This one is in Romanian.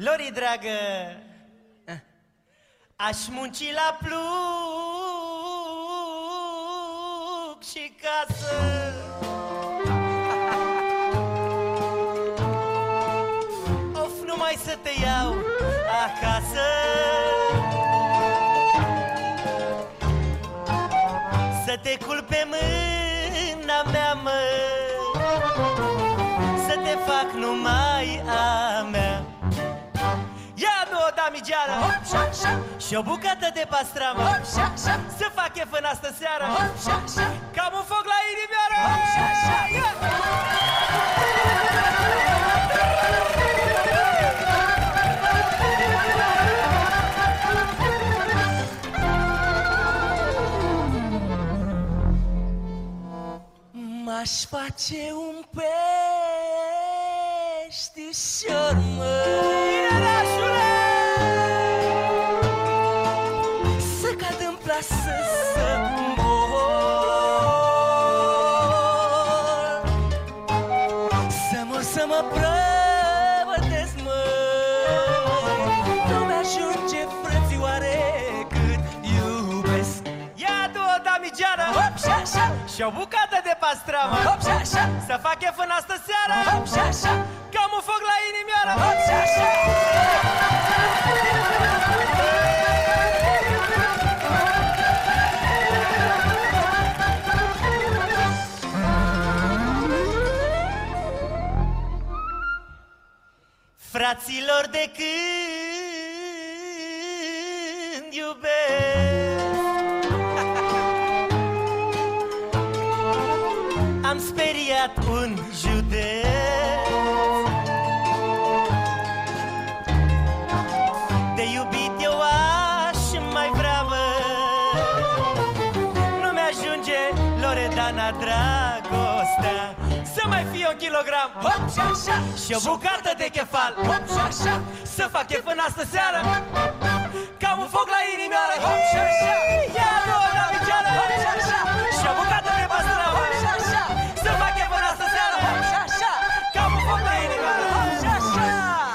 Lori, dragă, aș munci la plug și casă. Of, numai să te iau acasă. Să te culp pe mâna mea, mă. Să te fac numai a mea Ia două damigeară Hop, șa, șa, Și o bucată de pastramă. Hop, șa, șa, Să fac chef în astă seară. Hop, șa, șa, Cam un foc la inimioară. Hop, șa, șa. Ia! M-aș face un peștișor, măi Să mor, să mă prăvătesc, măi Nu-mi ajunge frățioare cât iubesc. Ia două damigeară Hop, șa, șa, Și o bucată de pastramă hop, șa, șa Să fac chef în astă seară Hop, șa, șa, Fraților de când iubesc. Am speriat un județ. De iubit eu aș mai vrea, mă Nu mi-ajunge Loredana astea Să mai fie un kilogram. Hop și așa Și o bucată de chefal. Hop și așa Să fac chef în astă seară Ca un foc la inimioară. Hop și așa